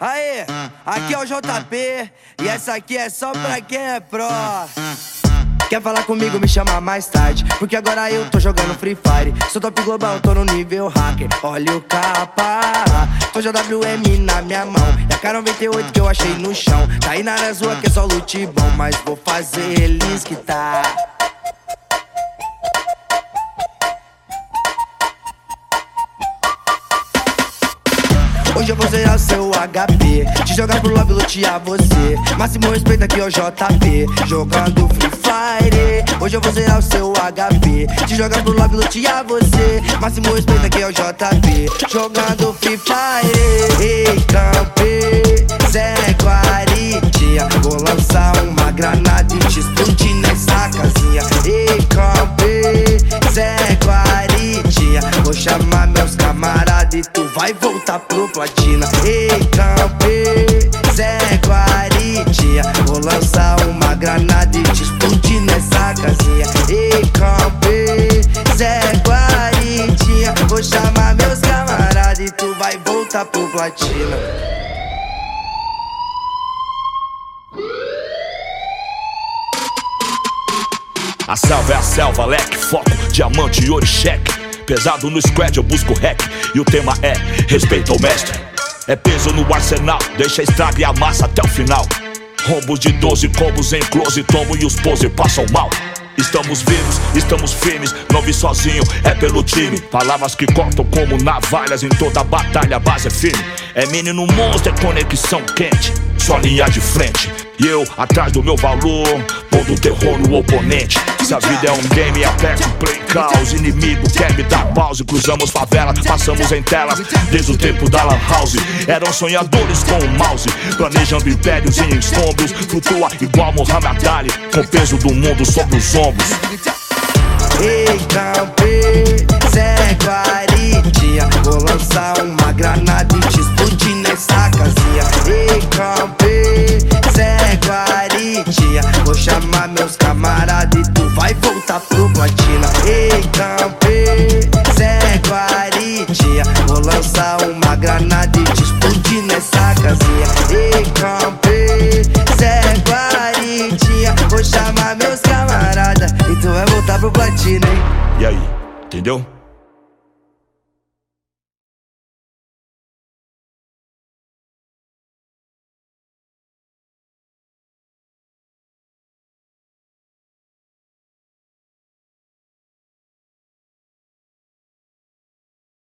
Aê, aqui é o JP e essa aqui é só pra quem é pro. Quer falar comigo, me chama mais tarde Porque agora eu tô jogando Free Fire. Sou top global, tô no nível hacker Olha o capa. Tô JWM na minha mão E a K98 que eu achei no chão. Tá aí na rua que é só loot bom Mas vou fazer eles que tá Hoje eu vou zerar seu HP Te jogar pro lobby, lutear você. Máximo respeito aqui é o JP Jogando Free Fire. Hoje eu vou zerar o seu HP Te jogar pro lobby, lutear você. Máximo respeito aqui é o JP Jogando Free Fire. Ei, campe Zé vai voltar pro platina. Ei, campe, Zé Guaritia Vou lançar uma granada e te explodir nessa casinha. Ei, campe, Zé Guaritia Vou chamar meus camaradas e tu vai voltar pro platina. A selva é a selva, leque, foco, diamante, ouro e cheque. Pesado no squad, eu busco hack. E o tema é respeito ao mestre. É peso no arsenal, deixa a estrada e a massa até o final. Rombos de 12 combos em close, tomo e os pose passam mal. Estamos vivos, estamos firmes, não vi sozinho, é pelo time. Palavras que cortam como navalhas em toda batalha, a base é firme. É menino monstro, é conexão quente, só linha de frente. E eu atrás do meu valor, pondo terror no oponente. Se a vida é um game, aperto play caos. Inimigo quer me dar pause. Cruzamos favela, passamos em tela desde o tempo da Lan House. Eram sonhadores com o mouse, planejando impérios em escombros. Flutua igual Muhammad Ali, com o peso do mundo sobre os ombros. Ei, campe, vai voltar pro platina Ei, campe, Zé Guaritia Vou lançar uma granada e te explodir nessa casinha Ei, campe, Zé Guaritia Vou chamar meus camaradas e tu vai voltar pro platina, hein? E aí, entendeu?